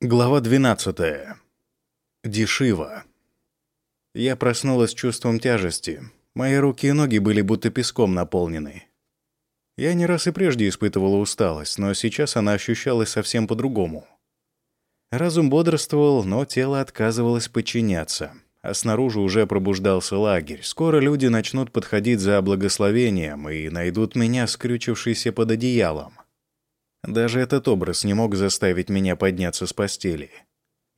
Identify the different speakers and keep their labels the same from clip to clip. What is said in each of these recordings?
Speaker 1: Глава 12. Дешива. Я проснулась с чувством тяжести. Мои руки и ноги были будто песком наполнены. Я не раз и прежде испытывала усталость, но сейчас она ощущалась совсем по-другому. Разум бодрствовал, но тело отказывалось подчиняться. А снаружи уже пробуждался лагерь. Скоро люди начнут подходить за благословением и найдут меня, скрючившийся под одеялом. Даже этот образ не мог заставить меня подняться с постели.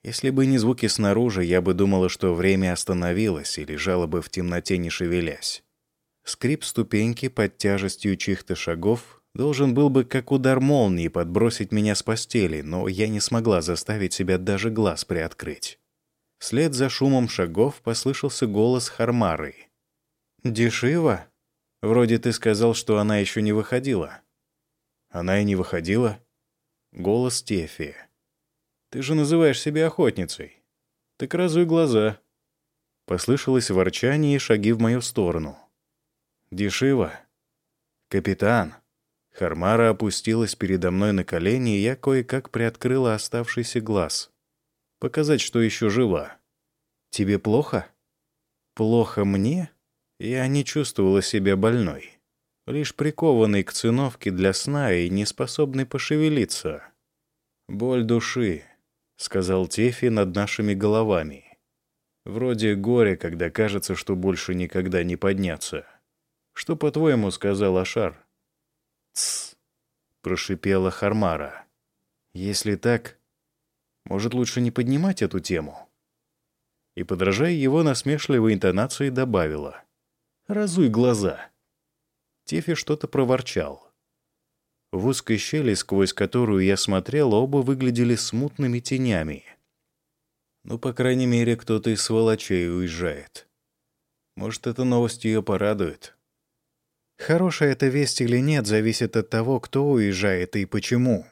Speaker 1: Если бы не звуки снаружи, я бы думала, что время остановилось и лежала бы в темноте, не шевелясь. Скрип ступеньки под тяжестью чьих-то шагов должен был бы, как удар молнии, подбросить меня с постели, но я не смогла заставить себя даже глаз приоткрыть. Вслед за шумом шагов послышался голос Хармары. «Дешива? Вроде ты сказал, что она еще не выходила». Она и не выходила. Голос Тефи. «Ты же называешь себя охотницей. Так разуй глаза». Послышалось ворчание и шаги в мою сторону. «Дешива? Капитан?» Хармара опустилась передо мной на колени, и я кое-как приоткрыла оставшийся глаз. Показать, что еще жива. «Тебе плохо?» «Плохо мне?» Я не чувствовала себя больной лишь прикованный к циновке для сна и не способный пошевелиться. «Боль души», — сказал Тефи над нашими головами. «Вроде горе, когда кажется, что больше никогда не подняться. Что, по-твоему, сказал Ашар?» «Тсс», — прошипела Хармара. «Если так, может, лучше не поднимать эту тему?» И, подражая его насмешливой интонации, добавила. «Разуй глаза». Тефи что-то проворчал. В узкой щели, сквозь которую я смотрел, оба выглядели смутными тенями. Ну, по крайней мере, кто-то из сволочей уезжает. Может, эта новость ее порадует. Хорошая эта весть или нет, зависит от того, кто уезжает и почему.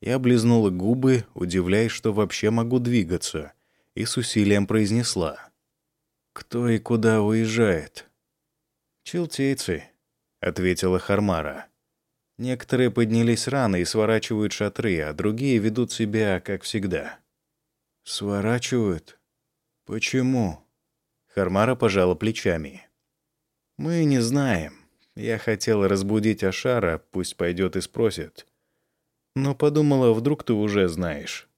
Speaker 1: Я облизнула губы, удивляясь, что вообще могу двигаться, и с усилием произнесла. «Кто и куда уезжает?» «Челтейцы», ответила Хармара. Некоторые поднялись рано и сворачивают шатры, а другие ведут себя, как всегда. Сворачивают? Почему? Хармара пожала плечами. Мы не знаем. Я хотела разбудить Ашара, пусть пойдет и спросит. Но подумала, вдруг ты уже знаешь.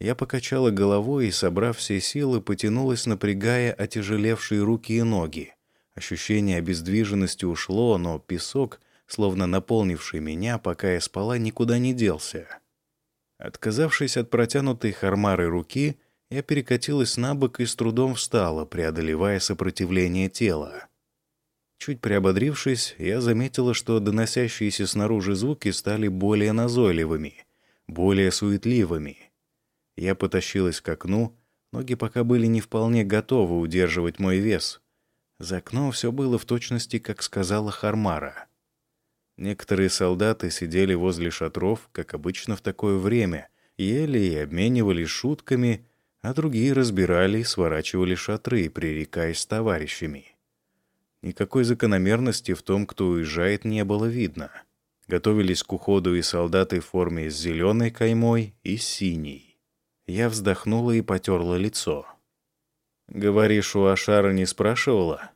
Speaker 1: Я покачала головой и, собрав все силы, потянулась, напрягая отяжелевшие руки и ноги. Ощущение обездвиженности ушло, но песок, словно наполнивший меня, пока я спала, никуда не делся. Отказавшись от протянутой хармары руки, я перекатилась на бок и с трудом встала, преодолевая сопротивление тела. Чуть приободрившись, я заметила, что доносящиеся снаружи звуки стали более назойливыми, более суетливыми. Я потащилась к окну, ноги пока были не вполне готовы удерживать мой вес — за окном все было в точности, как сказала Хармара. Некоторые солдаты сидели возле шатров, как обычно в такое время, ели и обменивались шутками, а другие разбирали и сворачивали шатры, пререкаясь с товарищами. Никакой закономерности в том, кто уезжает, не было видно. Готовились к уходу и солдаты в форме с зеленой каймой и синей. Я вздохнула и потерла лицо. «Говоришь, у Ашара не спрашивала?»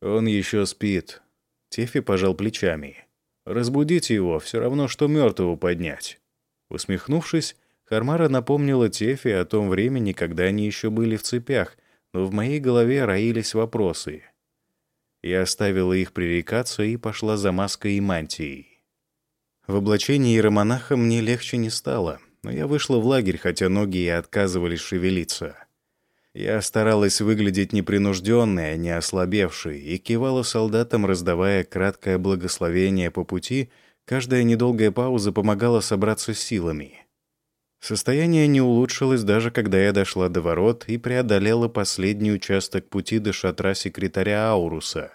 Speaker 1: «Он еще спит». Тефи пожал плечами. «Разбудите его, все равно, что мертвого поднять». Усмехнувшись, Хармара напомнила Тефи о том времени, когда они еще были в цепях, но в моей голове роились вопросы. Я оставила их пререкаться и пошла за маской и мантией. В облачении иеромонаха мне легче не стало, но я вышла в лагерь, хотя ноги и отказывались шевелиться. Я старалась выглядеть непринужденной, а не ослабевшей, и кивала солдатам, раздавая краткое благословение по пути, каждая недолгая пауза помогала собраться силами. Состояние не улучшилось даже когда я дошла до ворот и преодолела последний участок пути до шатра секретаря Ауруса.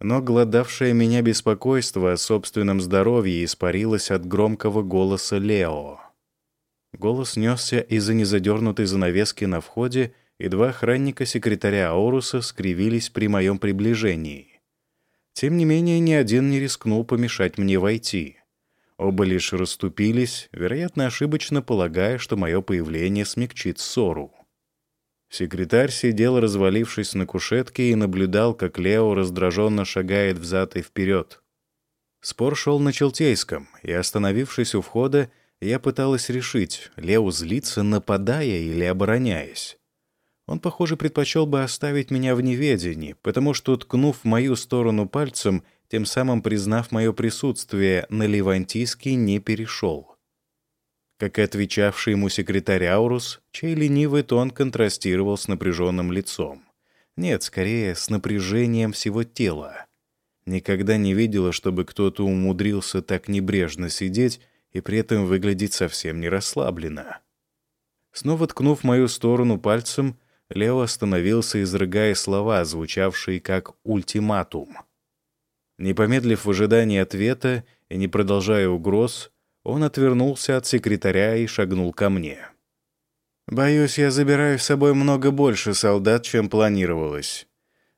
Speaker 1: Но гладавшее меня беспокойство о собственном здоровье испарилось от громкого голоса Лео. Голос несся из-за незадернутой занавески на входе, и два охранника секретаря Ауруса скривились при моем приближении. Тем не менее, ни один не рискнул помешать мне войти. Оба лишь расступились, вероятно, ошибочно полагая, что мое появление смягчит ссору. Секретарь сидел, развалившись на кушетке, и наблюдал, как Лео раздраженно шагает взад и вперед. Спор шел на Челтейском, и, остановившись у входа, я пыталась решить, Лео злится, нападая или обороняясь. Он, похоже, предпочел бы оставить меня в неведении, потому что, ткнув в мою сторону пальцем, тем самым признав мое присутствие, на Левантийский не перешел как и отвечавший ему секретарь Аурус, чей ленивый тон контрастировал с напряженным лицом. Нет, скорее, с напряжением всего тела. Никогда не видела, чтобы кто-то умудрился так небрежно сидеть и при этом выглядеть совсем не расслабленно. Снова ткнув мою сторону пальцем, Лео остановился, изрыгая слова, звучавшие как «ультиматум». Не помедлив в ожидании ответа и не продолжая угроз, он отвернулся от секретаря и шагнул ко мне. «Боюсь, я забираю с собой много больше солдат, чем планировалось.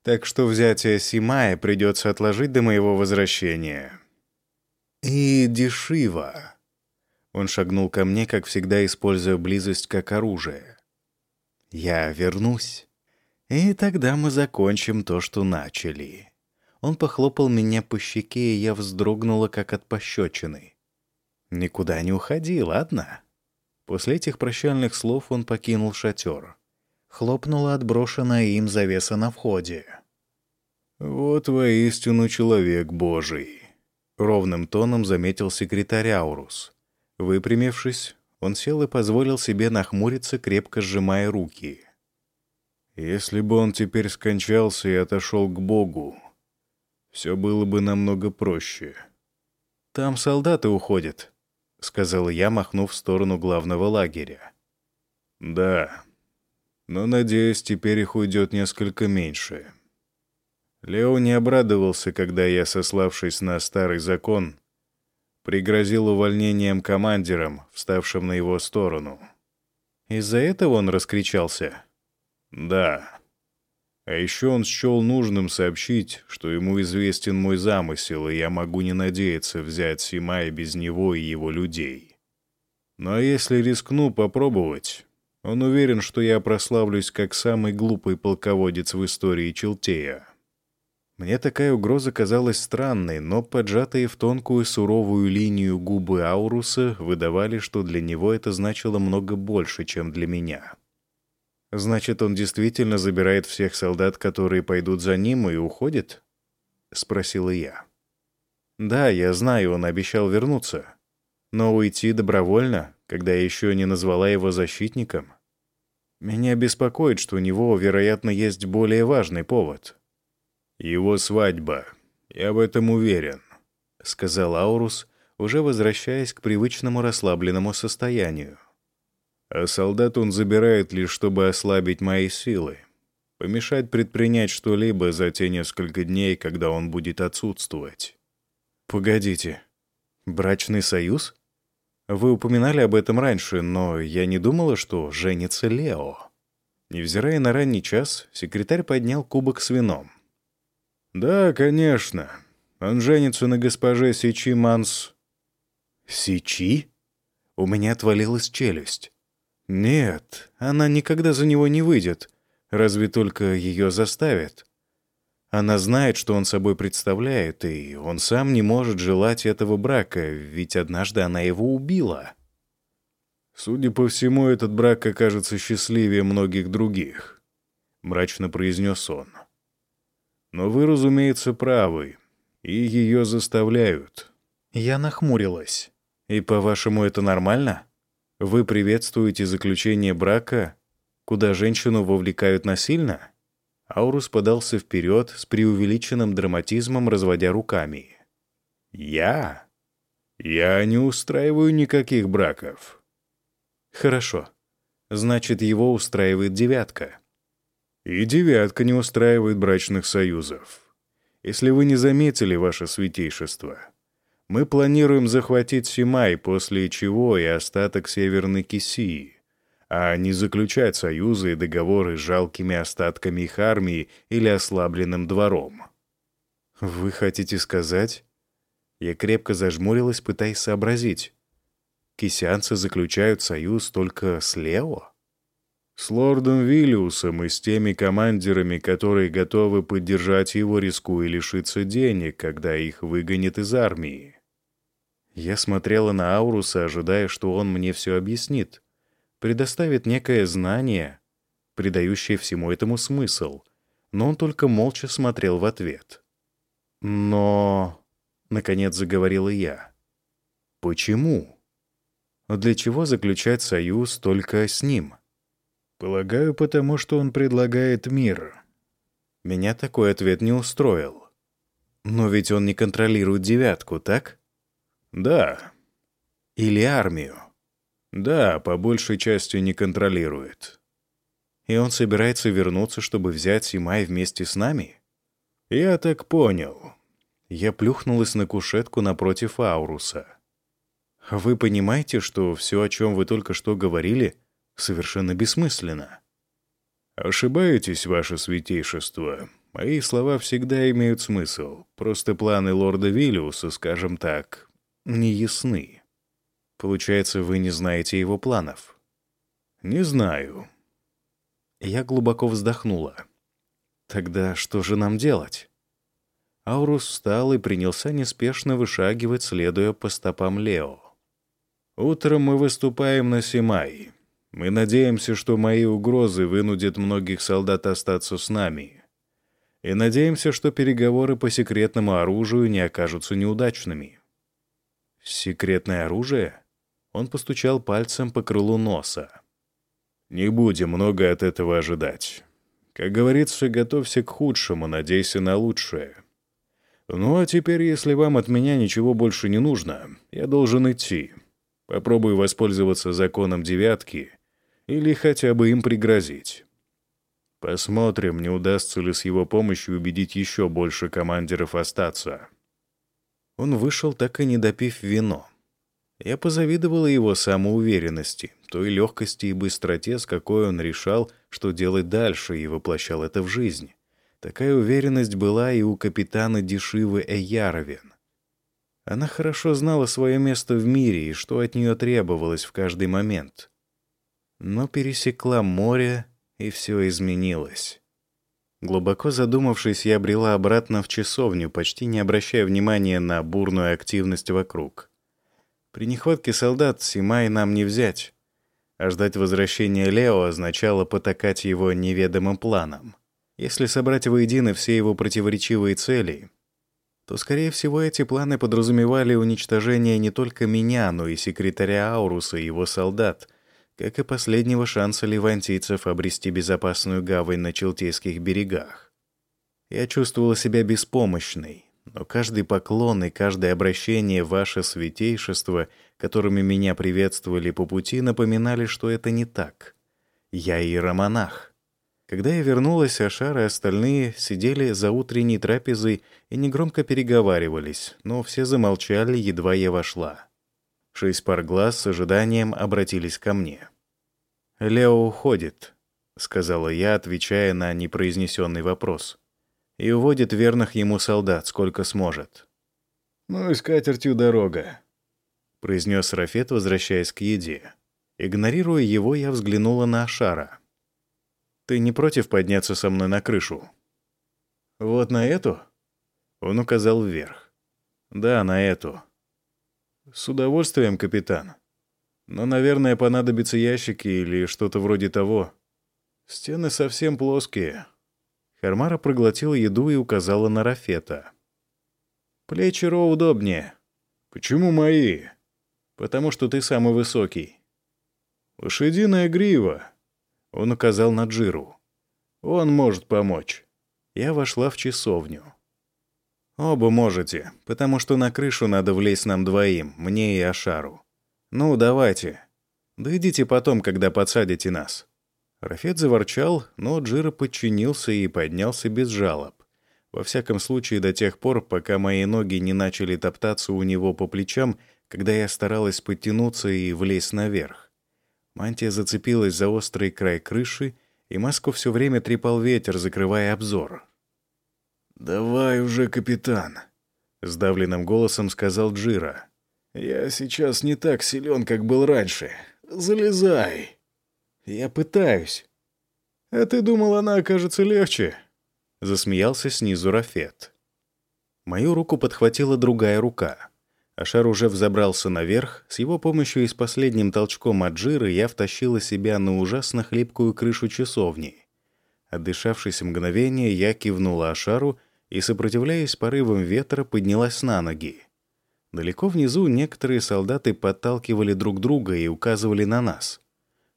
Speaker 1: Так что взятие Симая придется отложить до моего возвращения». «И дешево». Он шагнул ко мне, как всегда, используя близость как оружие. «Я вернусь. И тогда мы закончим то, что начали». Он похлопал меня по щеке, и я вздрогнула, как от пощечины. «Никуда не уходи, ладно?» После этих прощальных слов он покинул шатер. Хлопнула отброшенная им завеса на входе. «Вот воистину человек Божий», — ровным тоном заметил секретарь Аурус. Выпрямившись, он сел и позволил себе нахмуриться, крепко сжимая руки. «Если бы он теперь скончался и отошел к Богу, все было бы намного проще». «Там солдаты уходят», — сказал я, махнув в сторону главного лагеря. «Да, но, надеюсь, теперь их уйдет несколько меньше». Лео не обрадовался, когда я, сославшись на старый закон, пригрозил увольнением командирам, вставшим на его сторону. Из-за этого он раскричался? «Да». А еще он счел нужным сообщить, что ему известен мой замысел, и я могу не надеяться взять Симая без него и его людей. Но если рискну попробовать, он уверен, что я прославлюсь как самый глупый полководец в истории Челтея. Мне такая угроза казалась странной, но поджатые в тонкую суровую линию губы Ауруса выдавали, что для него это значило много больше, чем для меня. Значит, он действительно забирает всех солдат, которые пойдут за ним, и уходит? Спросила я. Да, я знаю, он обещал вернуться. Но уйти добровольно, когда я еще не назвала его защитником? Меня беспокоит, что у него, вероятно, есть более важный повод. Его свадьба. Я в этом уверен, сказал Аурус, уже возвращаясь к привычному расслабленному состоянию а солдат он забирает лишь, чтобы ослабить мои силы, помешать предпринять что-либо за те несколько дней, когда он будет отсутствовать. Погодите, брачный союз? Вы упоминали об этом раньше, но я не думала, что женится Лео. Невзирая на ранний час, секретарь поднял кубок с вином. «Да, конечно. Он женится на госпоже Сичи Манс...» «Сичи?» У меня отвалилась челюсть. Нет, она никогда за него не выйдет, разве только ее заставят. Она знает, что он собой представляет, и он сам не может желать этого брака, ведь однажды она его убила. Судя по всему, этот брак окажется счастливее многих других, мрачно произнес он. Но вы, разумеется, правы, и ее заставляют. Я нахмурилась. И, по-вашему, это нормально? Вы приветствуете заключение брака, куда женщину вовлекают насильно? Аурус подался вперед с преувеличенным драматизмом, разводя руками. «Я? Я не устраиваю никаких браков». «Хорошо. Значит, его устраивает девятка». «И девятка не устраивает брачных союзов. Если вы не заметили, ваше святейшество, мы планируем захватить Симай, после чего и остаток Северной Кисии, а не заключать союзы и договоры с жалкими остатками их армии или ослабленным двором. Вы хотите сказать? Я крепко зажмурилась, пытаясь сообразить. Кисянцы заключают союз только с Лео? С лордом Виллиусом и с теми командирами, которые готовы поддержать его, рискуя лишиться денег, когда их выгонят из армии. Я смотрела на Ауруса, ожидая, что он мне все объяснит, предоставит некое знание, придающее всему этому смысл, но он только молча смотрел в ответ. «Но...» — наконец заговорила я. «Почему? Для чего заключать союз только с ним?» «Полагаю, потому что он предлагает мир». Меня такой ответ не устроил. «Но ведь он не контролирует девятку, так?» «Да». «Или армию?» «Да, по большей части не контролирует». «И он собирается вернуться, чтобы взять Симай вместе с нами?» «Я так понял». Я плюхнулась на кушетку напротив Ауруса. «Вы понимаете, что все, о чем вы только что говорили, совершенно бессмысленно?» «Ошибаетесь, ваше святейшество. Мои слова всегда имеют смысл. Просто планы лорда Виллиуса, скажем так, не ясны. Получается, вы не знаете его планов?» «Не знаю». Я глубоко вздохнула. «Тогда что же нам делать?» Аурус встал и принялся неспешно вышагивать, следуя по стопам Лео. «Утром мы выступаем на Симай. Мы надеемся, что мои угрозы вынудят многих солдат остаться с нами. И надеемся, что переговоры по секретному оружию не окажутся неудачными». «Секретное оружие?» Он постучал пальцем по крылу носа. «Не будем много от этого ожидать. Как говорится, готовься к худшему, надейся на лучшее. Ну а теперь, если вам от меня ничего больше не нужно, я должен идти. Попробую воспользоваться законом девятки или хотя бы им пригрозить. Посмотрим, не удастся ли с его помощью убедить еще больше командиров остаться. Он вышел, так и не допив вино. Я позавидовала его самоуверенности, той легкости и быстроте, с какой он решал, что делать дальше, и воплощал это в жизнь. Такая уверенность была и у капитана Дешивы Эяровен. Она хорошо знала свое место в мире и что от нее требовалось в каждый момент. Но пересекла море, и все изменилось. Глубоко задумавшись, я брела обратно в часовню, почти не обращая внимания на бурную активность вокруг. При нехватке солдат Симай нам не взять, а ждать возвращения Лео означало потакать его неведомым планам. Если собрать воедино все его противоречивые цели, то, скорее всего, эти планы подразумевали уничтожение не только меня, но и секретаря Ауруса и его солдат, как и последнего шанса левантийцев обрести безопасную гавань на Челтейских берегах. Я чувствовала себя беспомощной, но каждый поклон и каждое обращение ваше святейшество, которыми меня приветствовали по пути, напоминали, что это не так. Я иеромонах. Когда я вернулась, Ашар и остальные сидели за утренней трапезой и негромко переговаривались, но все замолчали, едва я вошла. Шесть пар глаз с ожиданием обратились ко мне. «Лео уходит», — сказала я, отвечая на непроизнесенный вопрос. «И уводит верных ему солдат, сколько сможет». «Ну и с катертью дорога», — произнес Рафет, возвращаясь к еде. Игнорируя его, я взглянула на Ашара. Ты не против подняться со мной на крышу?» «Вот на эту?» Он указал вверх. «Да, на эту». «С удовольствием, капитан. Но, наверное, понадобятся ящики или что-то вроде того. Стены совсем плоские». Хармара проглотила еду и указала на Рафета. «Плечи Ро удобнее». «Почему мои?» «Потому что ты самый высокий». «Лошадиная грива», он указал на Джиру. «Он может помочь». Я вошла в часовню. «Оба можете, потому что на крышу надо влезть нам двоим, мне и Ашару. Ну, давайте. Да идите потом, когда подсадите нас». Рафет заворчал, но Джира подчинился и поднялся без жалоб. Во всяком случае, до тех пор, пока мои ноги не начали топтаться у него по плечам, когда я старалась подтянуться и влезть наверх. Мантия зацепилась за острый край крыши, и маску все время трепал ветер, закрывая обзор. «Давай уже, капитан!» Сдавленным голосом сказал Джира. «Я сейчас не так силен, как был раньше. Залезай!» «Я пытаюсь». «А ты думал, она окажется легче?» Засмеялся снизу Рафет. Мою руку подхватила другая рука. Ашар уже взобрался наверх. С его помощью и с последним толчком от жира я втащила себя на ужасно хлипкую крышу часовни. Отдышавшись мгновение, я кивнула Ашару и, сопротивляясь порывам ветра, поднялась на ноги. Далеко внизу некоторые солдаты подталкивали друг друга и указывали на нас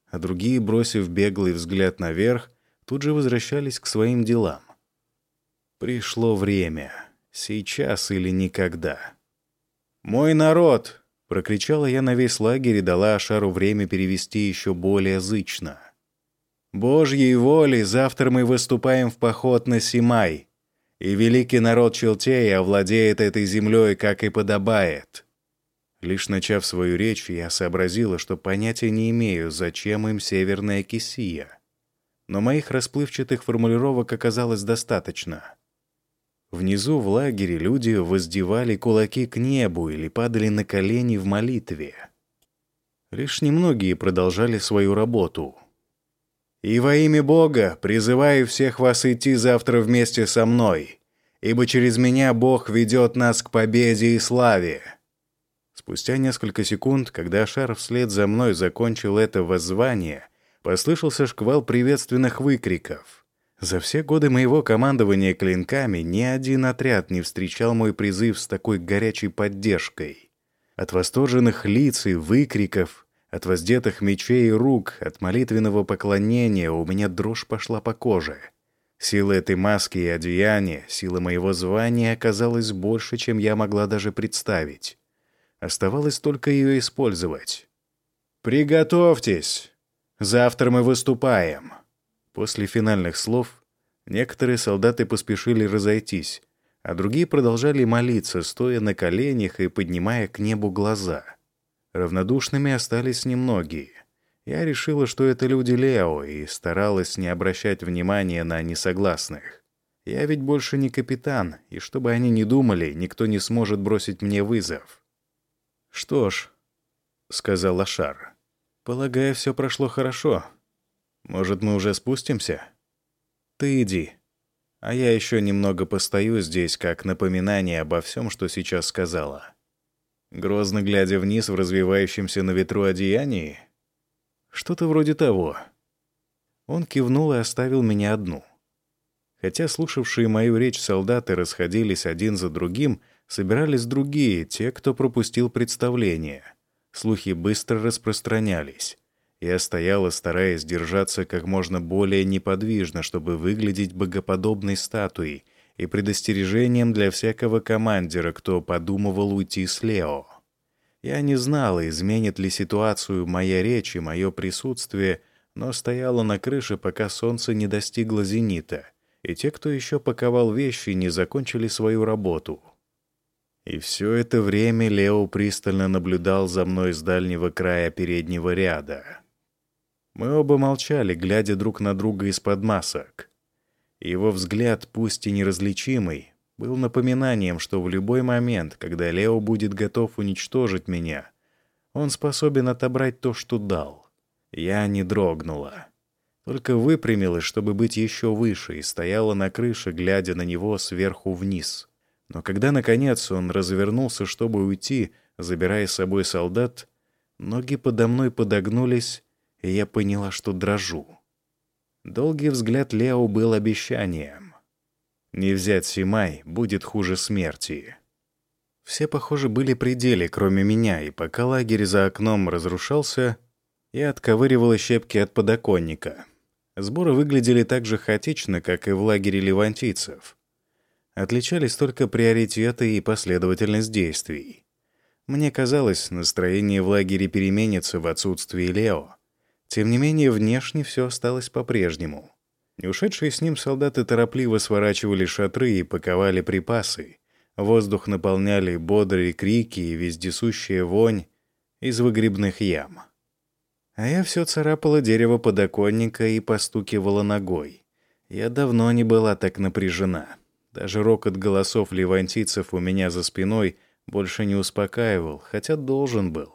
Speaker 1: а другие, бросив беглый взгляд наверх, тут же возвращались к своим делам. Пришло время. Сейчас или никогда. «Мой народ!» — прокричала я на весь лагерь и дала Ашару время перевести еще более зычно. «Божьей волей завтра мы выступаем в поход на Симай, и великий народ Челтея овладеет этой землей, как и подобает». Лишь начав свою речь, я сообразила, что понятия не имею, зачем им Северная Кисия. Но моих расплывчатых формулировок оказалось достаточно. Внизу в лагере люди воздевали кулаки к небу или падали на колени в молитве. Лишь немногие продолжали свою работу. «И во имя Бога призываю всех вас идти завтра вместе со мной, ибо через меня Бог ведет нас к победе и славе». Спустя несколько секунд, когда шар вслед за мной закончил это воззвание, послышался шквал приветственных выкриков. За все годы моего командования клинками ни один отряд не встречал мой призыв с такой горячей поддержкой. От восторженных лиц и выкриков, от воздетых мечей и рук, от молитвенного поклонения у меня дрожь пошла по коже. Сила этой маски и одеяния, сила моего звания оказалась больше, чем я могла даже представить. Оставалось только ее использовать. «Приготовьтесь! Завтра мы выступаем!» После финальных слов некоторые солдаты поспешили разойтись, а другие продолжали молиться, стоя на коленях и поднимая к небу глаза. Равнодушными остались немногие. Я решила, что это люди Лео, и старалась не обращать внимания на несогласных. Я ведь больше не капитан, и что бы они ни думали, никто не сможет бросить мне вызов. «Что ж», — сказал Ашар, — «полагаю, все прошло хорошо. Может, мы уже спустимся? Ты иди, а я еще немного постою здесь, как напоминание обо всем, что сейчас сказала». Грозно глядя вниз в развивающемся на ветру одеянии? Что-то вроде того. Он кивнул и оставил меня одну. Хотя слушавшие мою речь солдаты расходились один за другим — собирались другие, те, кто пропустил представление. Слухи быстро распространялись. Я стояла, стараясь держаться как можно более неподвижно, чтобы выглядеть богоподобной статуей и предостережением для всякого командира, кто подумывал уйти с Лео. Я не знала, изменит ли ситуацию моя речь и мое присутствие, но стояла на крыше, пока солнце не достигло зенита, и те, кто еще паковал вещи, не закончили свою работу. И все это время Лео пристально наблюдал за мной с дальнего края переднего ряда. Мы оба молчали, глядя друг на друга из-под масок. Его взгляд, пусть и неразличимый, был напоминанием, что в любой момент, когда Лео будет готов уничтожить меня, он способен отобрать то, что дал. Я не дрогнула. Только выпрямилась, чтобы быть еще выше, и стояла на крыше, глядя на него сверху вниз. Но когда, наконец, он развернулся, чтобы уйти, забирая с собой солдат, ноги подо мной подогнулись, и я поняла, что дрожу. Долгий взгляд Лео был обещанием. Не взять Симай будет хуже смерти. Все, похоже, были при деле, кроме меня, и пока лагерь за окном разрушался, я отковыривала щепки от подоконника. Сборы выглядели так же хаотично, как и в лагере левантийцев. Отличались только приоритеты и последовательность действий. Мне казалось, настроение в лагере переменится в отсутствии Лео. Тем не менее, внешне все осталось по-прежнему. Ушедшие с ним солдаты торопливо сворачивали шатры и паковали припасы. Воздух наполняли бодрые крики и вездесущая вонь из выгребных ям. А я все царапала дерево подоконника и постукивала ногой. Я давно не была так напряжена. Даже рокот голосов левантийцев у меня за спиной больше не успокаивал, хотя должен был.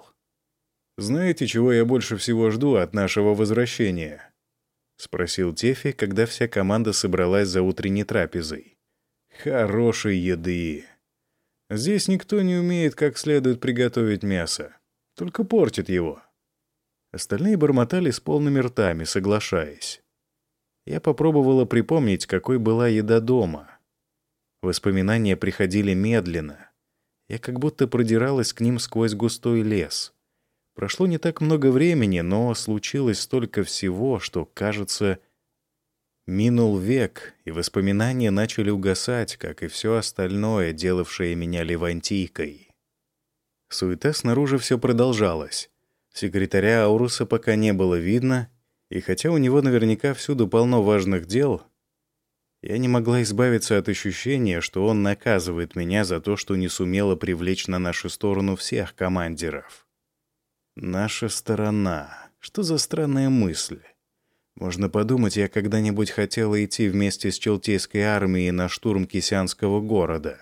Speaker 1: «Знаете, чего я больше всего жду от нашего возвращения?» — спросил Тефи, когда вся команда собралась за утренней трапезой. «Хорошей еды. Здесь никто не умеет как следует приготовить мясо, только портит его». Остальные бормотали с полными ртами, соглашаясь. Я попробовала припомнить, какой была еда дома. Воспоминания приходили медленно. Я как будто продиралась к ним сквозь густой лес. Прошло не так много времени, но случилось столько всего, что, кажется, минул век, и воспоминания начали угасать, как и все остальное, делавшее меня левантийкой. Суета снаружи все продолжалась. Секретаря Ауруса пока не было видно, и хотя у него наверняка всюду полно важных дел, я не могла избавиться от ощущения, что он наказывает меня за то, что не сумела привлечь на нашу сторону всех командиров. Наша сторона. Что за странная мысль? Можно подумать, я когда-нибудь хотела идти вместе с Челтейской армией на штурм Кисянского города.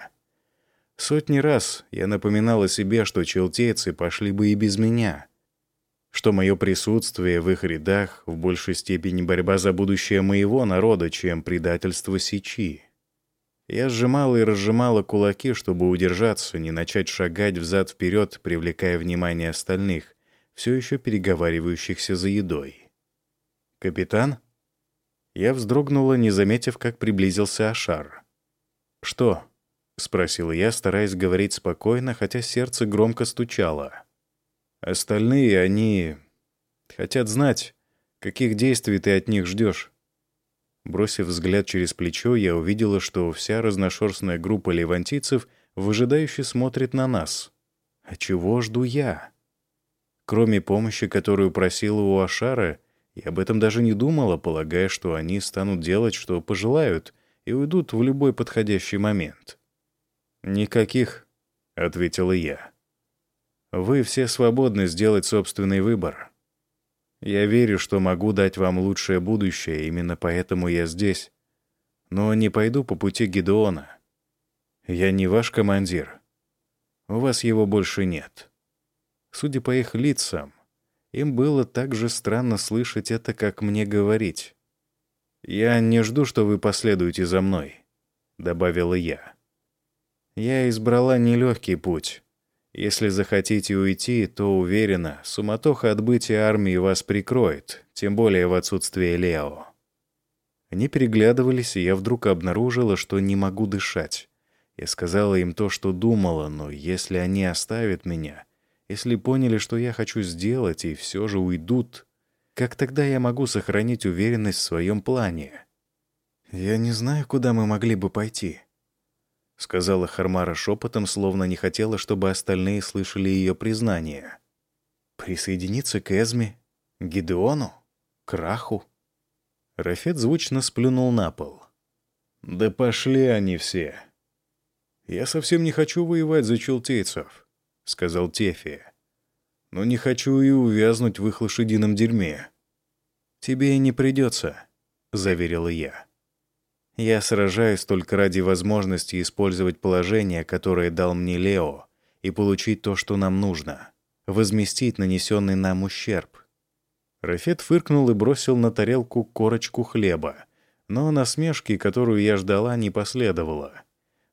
Speaker 1: Сотни раз я напоминала себе, что челтейцы пошли бы и без меня, что мое присутствие в их рядах в большей степени борьба за будущее моего народа, чем предательство Сечи. Я сжимала и разжимала кулаки, чтобы удержаться, не начать шагать взад-вперед, привлекая внимание остальных, все еще переговаривающихся за едой. «Капитан?» Я вздрогнула, не заметив, как приблизился Ашар. «Что?» — спросила я, стараясь говорить спокойно, хотя сердце громко стучало. Остальные, они хотят знать, каких действий ты от них ждешь. Бросив взгляд через плечо, я увидела, что вся разношерстная группа левантийцев выжидающе смотрит на нас. А чего жду я? Кроме помощи, которую просила у Ашара, я об этом даже не думала, полагая, что они станут делать, что пожелают, и уйдут в любой подходящий момент. «Никаких», — ответила я. Вы все свободны сделать собственный выбор. Я верю, что могу дать вам лучшее будущее, именно поэтому я здесь. Но не пойду по пути Гедеона. Я не ваш командир. У вас его больше нет. Судя по их лицам, им было так же странно слышать это, как мне говорить. «Я не жду, что вы последуете за мной», — добавила я. Я избрала нелегкий путь. Если захотите уйти, то уверена, суматоха отбытия армии вас прикроет, тем более в отсутствие Лео. Они переглядывались, и я вдруг обнаружила, что не могу дышать. Я сказала им то, что думала, но если они оставят меня, если поняли, что я хочу сделать, и все же уйдут, как тогда я могу сохранить уверенность в своем плане? Я не знаю, куда мы могли бы пойти, — сказала Хармара шепотом, словно не хотела, чтобы остальные слышали ее признание. «Присоединиться к Эзме? Гидеону? Краху?» Рафет звучно сплюнул на пол. «Да пошли они все!» «Я совсем не хочу воевать за челтейцев», — сказал Тефи. «Но не хочу и увязнуть в их лошадином дерьме». «Тебе и не придется», — заверила я. Я сражаюсь только ради возможности использовать положение, которое дал мне Лео, и получить то, что нам нужно. Возместить нанесенный нам ущерб. Рафет фыркнул и бросил на тарелку корочку хлеба. Но насмешки, которую я ждала, не последовало.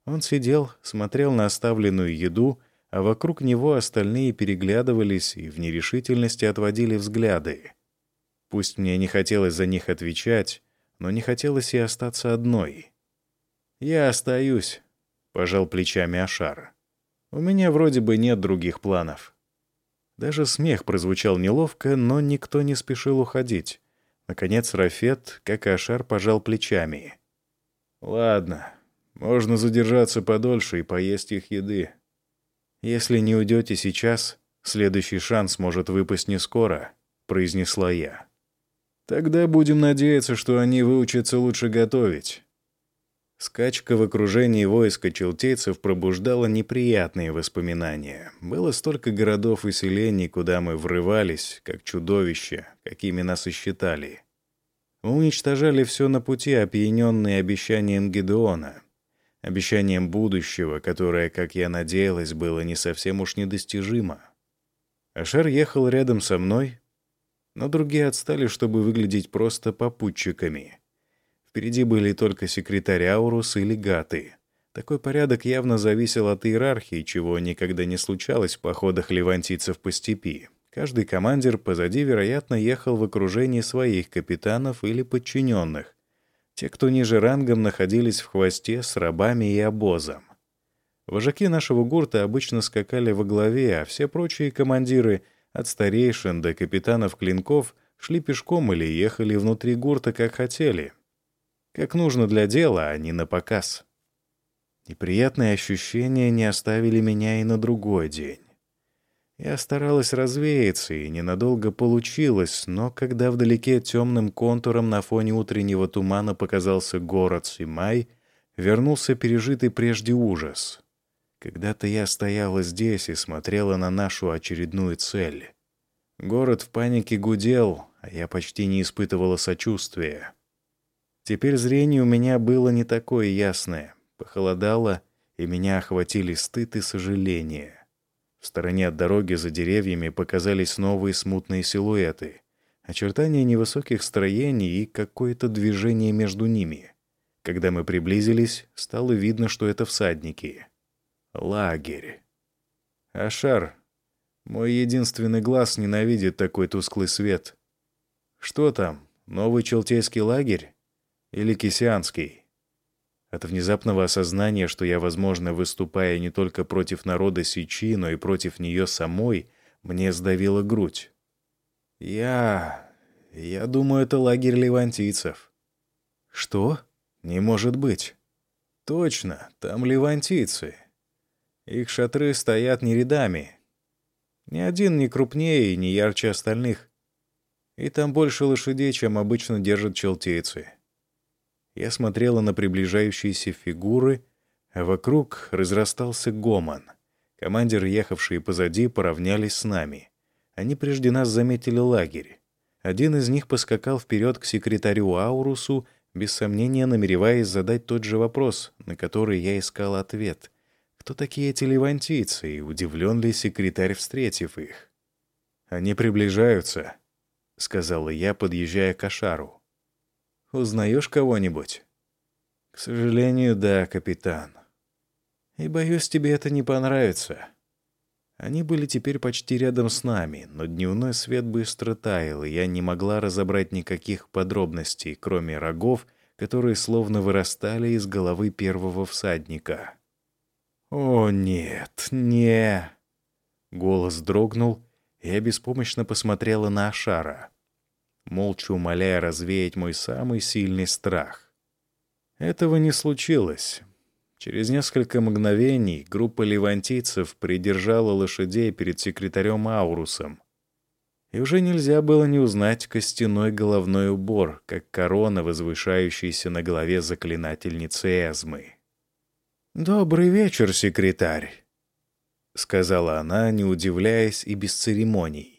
Speaker 1: Он сидел, смотрел на оставленную еду, а вокруг него остальные переглядывались и в нерешительности отводили взгляды. Пусть мне не хотелось за них отвечать, но не хотелось и остаться одной. «Я остаюсь», — пожал плечами Ашар. «У меня вроде бы нет других планов». Даже смех прозвучал неловко, но никто не спешил уходить. Наконец Рафет, как и Ашар, пожал плечами. «Ладно, можно задержаться подольше и поесть их еды. Если не уйдете сейчас, следующий шанс может выпасть не скоро», — произнесла я. Тогда будем надеяться, что они выучатся лучше готовить. Скачка в окружении войска челтейцев пробуждала неприятные воспоминания. Было столько городов и селений, куда мы врывались, как чудовища, какими нас и считали. Уничтожали все на пути, опьяненные обещанием Гедеона. Обещанием будущего, которое, как я надеялась, было не совсем уж недостижимо. Ашар ехал рядом со мной, но другие отстали, чтобы выглядеть просто попутчиками. Впереди были только секретарь Аурус и легаты. Такой порядок явно зависел от иерархии, чего никогда не случалось в походах левантийцев по степи. Каждый командир позади, вероятно, ехал в окружении своих капитанов или подчиненных. Те, кто ниже рангом, находились в хвосте с рабами и обозом. Вожаки нашего гурта обычно скакали во главе, а все прочие командиры, от старейшин до капитанов клинков, шли пешком или ехали внутри гурта, как хотели. Как нужно для дела, а не на показ. Неприятные ощущения не оставили меня и на другой день. Я старалась развеяться, и ненадолго получилось, но когда вдалеке темным контуром на фоне утреннего тумана показался город Симай, вернулся пережитый прежде ужас. Когда-то я стояла здесь и смотрела на нашу очередную цель. Город в панике гудел, а я почти не испытывала сочувствия. Теперь зрение у меня было не такое ясное. Похолодало, и меня охватили стыд и сожаление. Стороне от дороги за деревьями показались новые смутные силуэты, очертания невысоких строений и какое-то движение между ними. Когда мы приблизились, стало видно, что это всадники. Лагерь. Ашар, мой единственный глаз ненавидит такой тусклый свет. Что там, новый челтейский лагерь? Или кисианский? От внезапного осознания, что я, возможно, выступая не только против народа Сичи, но и против нее самой, мне сдавила грудь. Я... я думаю, это лагерь левантийцев. Что? Не может быть. Точно, там левантийцы. Их шатры стоят не рядами. Ни один не крупнее и не ярче остальных. И там больше лошадей, чем обычно держат челтейцы. Я смотрела на приближающиеся фигуры, а вокруг разрастался гомон. Командиры, ехавшие позади, поравнялись с нами. Они прежде нас заметили лагерь. Один из них поскакал вперед к секретарю Аурусу, без сомнения намереваясь задать тот же вопрос, на который я искал ответ. Кто такие эти левантийцы, и удивлен ли секретарь, встретив их? «Они приближаются», — сказала я, подъезжая к Ашару. Узнаешь кого-нибудь?» «К сожалению, да, капитан. И боюсь, тебе это не понравится». Они были теперь почти рядом с нами, но дневной свет быстро таял, и я не могла разобрать никаких подробностей, кроме рогов, которые словно вырастали из головы первого всадника. «О, нет, не...» Голос дрогнул, и я беспомощно посмотрела на Ашара молча умоляя развеять мой самый сильный страх. Этого не случилось. Через несколько мгновений группа левантийцев придержала лошадей перед секретарем Аурусом. И уже нельзя было не узнать костяной головной убор, как корона, возвышающаяся на голове заклинательницы Эзмы. «Добрый вечер, секретарь», — сказала она, не удивляясь и без церемоний.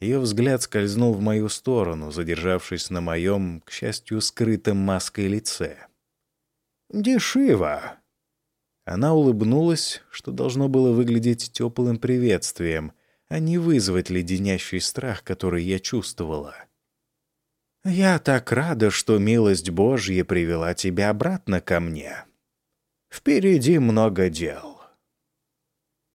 Speaker 1: Ее взгляд скользнул в мою сторону, задержавшись на моем, к счастью, скрытом маской лице. «Дешево!» Она улыбнулась, что должно было выглядеть теплым приветствием, а не вызвать леденящий страх, который я чувствовала. «Я так рада, что милость Божья привела тебя обратно ко мне. Впереди много дел.